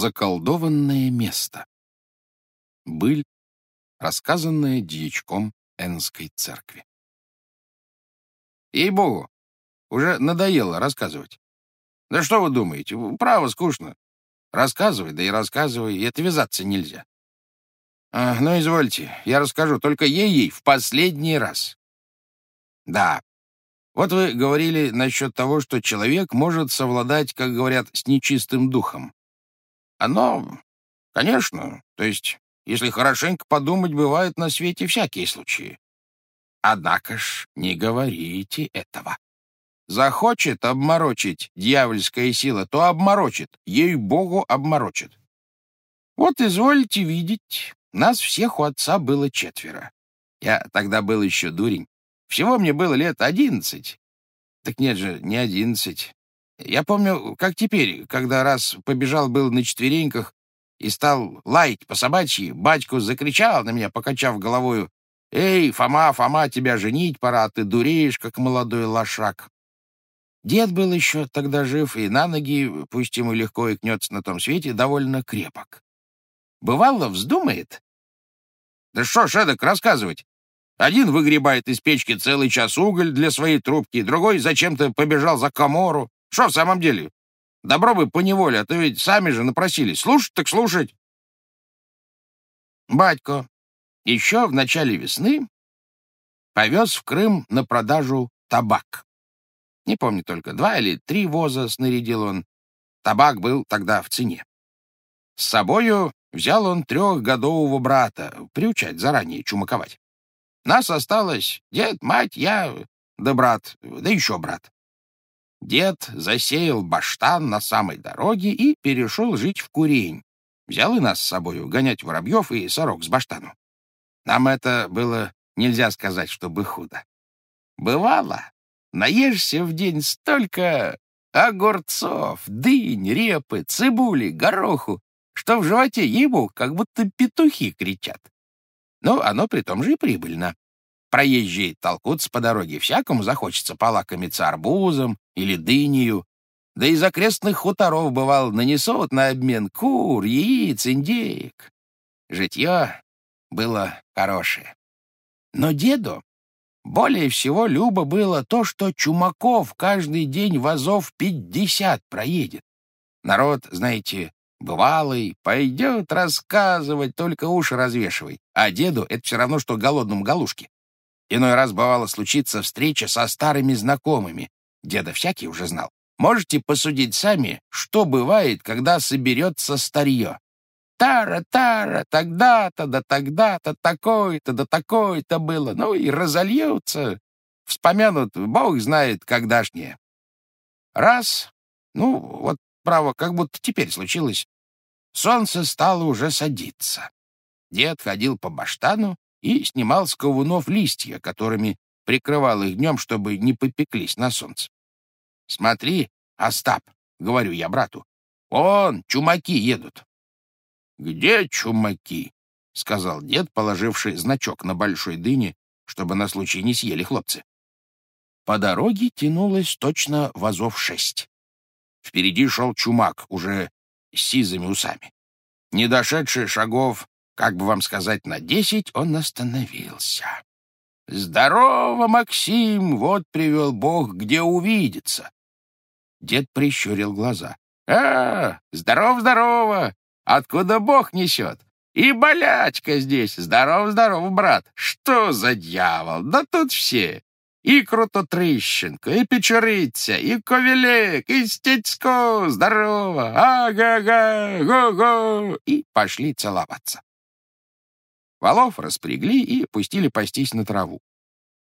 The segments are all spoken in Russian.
Заколдованное место. Быль, рассказанная дьячком Энской церкви. Ей-богу, уже надоело рассказывать. Да что вы думаете, право скучно. Рассказывай, да и рассказывай, и отвязаться нельзя. А, ну, извольте, я расскажу, только ей-ей в последний раз. Да, вот вы говорили насчет того, что человек может совладать, как говорят, с нечистым духом. Оно, конечно, то есть, если хорошенько подумать, бывают на свете всякие случаи. Однако ж не говорите этого. Захочет обморочить дьявольская сила, то обморочит, ей-богу обморочит. Вот извольте видеть, нас всех у отца было четверо. Я тогда был еще дурень. Всего мне было лет одиннадцать. Так нет же, не одиннадцать. Я помню, как теперь, когда раз побежал был на четвереньках и стал лаять по собачьи, батьку закричал на меня, покачав головою, «Эй, Фома, Фома, тебя женить пора, ты дуреешь, как молодой лошак». Дед был еще тогда жив, и на ноги, пусть ему легко и кнется на том свете, довольно крепок. Бывало, вздумает. Да что ж эдак рассказывать? Один выгребает из печки целый час уголь для своей трубки, другой зачем-то побежал за комору. Что в самом деле? Добро бы поневоле, а то ведь сами же напросились. Слушать так слушать. Батько еще в начале весны повез в Крым на продажу табак. Не помню только, два или три воза снарядил он. Табак был тогда в цене. С собою взял он трехгодового брата, приучать заранее чумаковать. Нас осталось дед, мать, я, да брат, да еще брат. Дед засеял баштан на самой дороге и перешел жить в Курень. Взял и нас с собою гонять воробьев и сорок с баштану. Нам это было нельзя сказать, чтобы худо. Бывало, наешься в день столько огурцов, дынь, репы, цибули, гороху, что в животе ему как будто петухи кричат. Но оно при том же и прибыльно. Проезжие толкутся по дороге, всякому захочется полакомиться арбузом или дынею. Да из окрестных хуторов, бывал, нанесут на обмен кур, яиц, индеек. Житье было хорошее. Но деду более всего любо было то, что Чумаков каждый день вазов пятьдесят проедет. Народ, знаете, бывалый, пойдет рассказывать, только уши развешивай. А деду это все равно, что голодному галушке. Иной раз бывало случиться встреча со старыми знакомыми. Деда всякий уже знал. Можете посудить сами, что бывает, когда соберется старье. Тара, тара, тогда-то, да тогда-то, такой-то, да такой-то было. Ну и разольются. Вспомянут, бог знает, когда-шнее. Раз, ну, вот, право, как будто теперь случилось. Солнце стало уже садиться. Дед ходил по баштану и снимал с ковунов листья, которыми прикрывал их днем, чтобы не попеклись на солнце. «Смотри, Остап», — говорю я брату, — «он, чумаки едут». «Где чумаки?» — сказал дед, положивший значок на большой дыне, чтобы на случай не съели хлопцы. По дороге тянулось точно вазов шесть. Впереди шел чумак, уже с сизыми усами. Не дошедший шагов как бы вам сказать, на десять он остановился. «Здорово, Максим! Вот привел Бог, где увидеться!» Дед прищурил глаза. «А, здорово-здорово! Откуда Бог несет? И болячка здесь! Здорово-здорово, брат! Что за дьявол? Да тут все! И Крутотрыщенко, и Печериця, и Ковелек, и Стецько! Здорово! Ага-га! Го-го!» И пошли целоваться. Валов распрягли и пустили пастись на траву.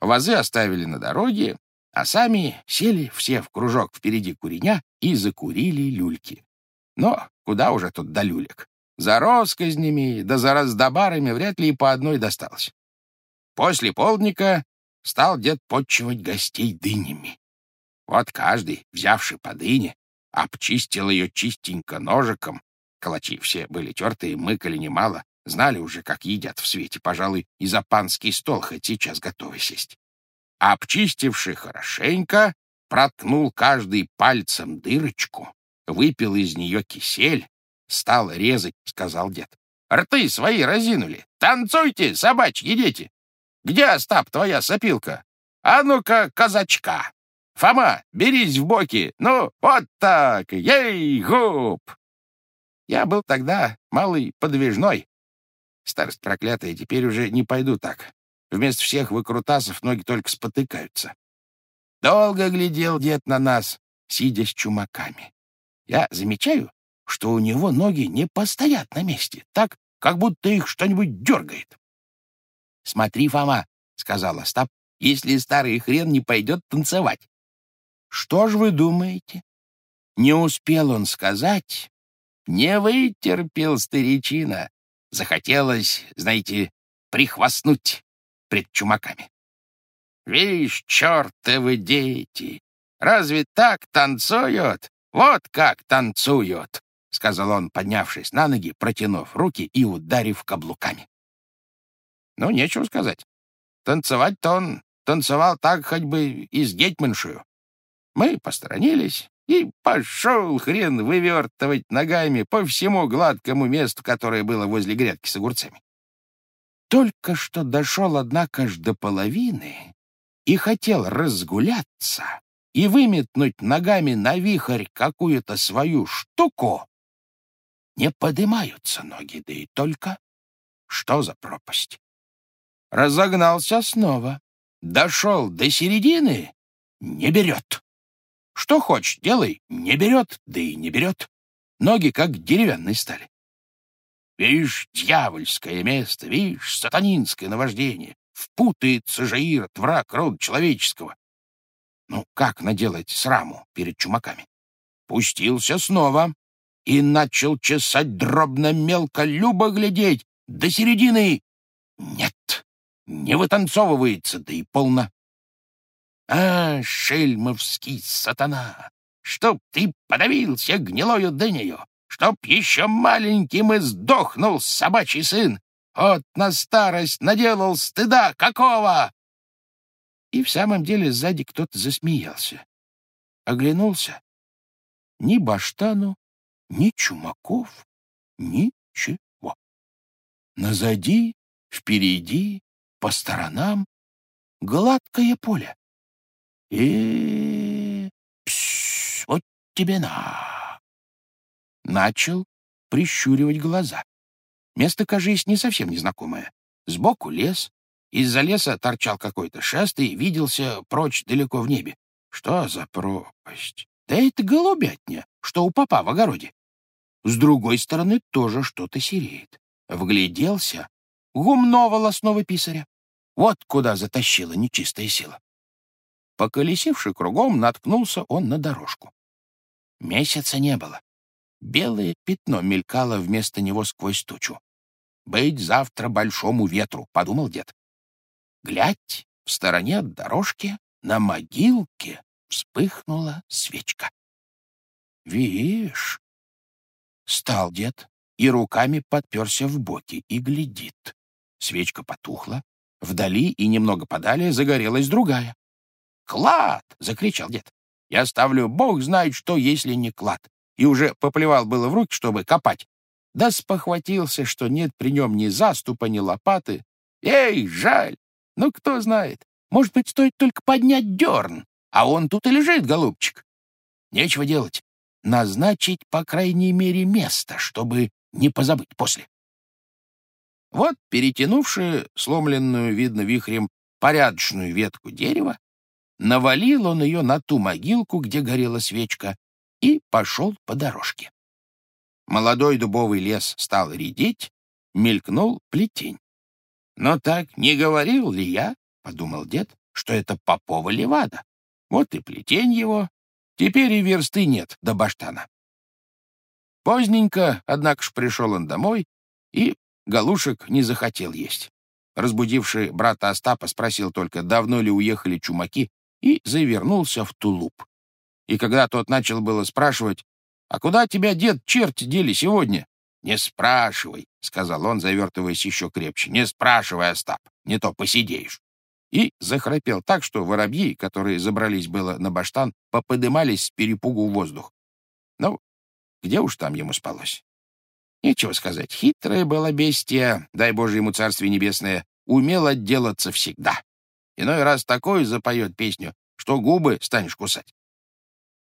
Вазы оставили на дороге, а сами сели все в кружок впереди куреня и закурили люльки. Но куда уже тут до люлек? За росказнями да за раздобарами вряд ли и по одной досталось. После полдника стал дед подчивать гостей дынями. Вот каждый, взявший по дыне, обчистил ее чистенько ножиком. Калачи все были тертые, мыкали немало, Знали уже, как едят в свете, пожалуй, и за панский стол хоть сейчас готовы сесть. Обчистивший хорошенько, проткнул каждый пальцем дырочку, выпил из нее кисель, стал резать, — сказал дед. Рты свои разинули. Танцуйте, собачьи дети. Где, Остап, твоя сопилка? А ну-ка, казачка. Фома, берись в боки. Ну, вот так. Ей-гуп! Я был тогда малый подвижной. Старость проклятая, теперь уже не пойду так. Вместо всех выкрутасов ноги только спотыкаются. Долго глядел дед на нас, сидя с чумаками. Я замечаю, что у него ноги не постоят на месте, так, как будто их что-нибудь дергает. «Смотри, Фома», — сказал Остап, — «если старый хрен не пойдет танцевать». Что ж вы думаете? Не успел он сказать, не вытерпел старичина. Захотелось, знаете, прихвастнуть пред чумаками. «Вишь, чертовы дети! Разве так танцуют? Вот как танцуют!» — сказал он, поднявшись на ноги, протянув руки и ударив каблуками. Ну, нечего сказать. Танцевать-то он танцевал так, хоть бы и с гетьманшую. Мы посторонились, и пошел хрен вывертывать ногами по всему гладкому месту, которое было возле грядки с огурцами. Только что дошел, однако ж, до половины и хотел разгуляться и выметнуть ногами на вихрь какую-то свою штуку, не поднимаются ноги, да и только. Что за пропасть? Разогнался снова. Дошел до середины — не берет. Что хочешь, делай — не берет, да и не берет. Ноги как деревянные стали. Видишь, дьявольское место, видишь, сатанинское наваждение. Впутается же Ирод, враг рода человеческого. Ну, как наделать сраму перед чумаками? Пустился снова и начал чесать дробно-мелко, любо глядеть, до середины. Нет, не вытанцовывается, да и полно. А, шельмовский сатана, чтоб ты подавился гнилою дынею, чтоб еще маленьким и сдохнул собачий сын, вот на старость наделал стыда какого! И в самом деле сзади кто-то засмеялся. Оглянулся. Ни баштану, ни чумаков, ничего. Назади, впереди, по сторонам гладкое поле. И пс, вот тебе на. Начал прищуривать глаза. Место, кажись, не совсем незнакомое. Сбоку лес, из-за леса торчал какой-то шест и виделся прочь далеко в небе. Что за пропасть? Да это голубятня, что у папа в огороде. С другой стороны тоже что-то сереет. Вгляделся — гумно волосного писаря. Вот куда затащила нечистая сила. Поколесивши кругом, наткнулся он на дорожку. Месяца не было. Белое пятно мелькало вместо него сквозь тучу. «Быть завтра большому ветру», — подумал дед. Глядь, в стороне от дорожки на могилке вспыхнула свечка. «Вишь, Стал дед и руками подперся в боки и глядит. Свечка потухла. Вдали и немного подали загорелась другая. «Клад!» — закричал дед. «Я ставлю, бог знает что, если не клад!» И уже поплевал было в руки, чтобы копать. Да спохватился, что нет при нем ни заступа, ни лопаты. «Эй, жаль! Ну, кто знает, может быть, стоит только поднять дерн, а он тут и лежит, голубчик. Нечего делать назначить, по крайней мере, место, чтобы не позабыть после. Вот, перетянувши сломленную, видно, вихрем порядочную ветку дерева, навалил он ее на ту могилку, где горела свечка, и пошел по дорожке. Молодой дубовый лес стал редеть, мелькнул плетень. «Но так не говорил ли я, — подумал дед, — что это Попова Левада? Вот и плетень его, Теперь и версты нет до баштана. Поздненько, однако ж, пришел он домой и галушек не захотел есть. Разбудивший брата Остапа спросил только, давно ли уехали чумаки, и завернулся в тулуп. И когда тот начал было спрашивать, «А куда тебя, дед, черти дели сегодня?» «Не спрашивай», — сказал он, завертываясь еще крепче. «Не спрашивай, Остап, не то посидеешь» и захрапел так, что воробьи, которые забрались было на баштан, поподымались с перепугу в воздух. Ну, где уж там ему спалось? Нечего сказать, хитрое было бестия, дай Боже ему царствие небесное, умел отделаться всегда. Иной раз такой запоет песню, что губы станешь кусать.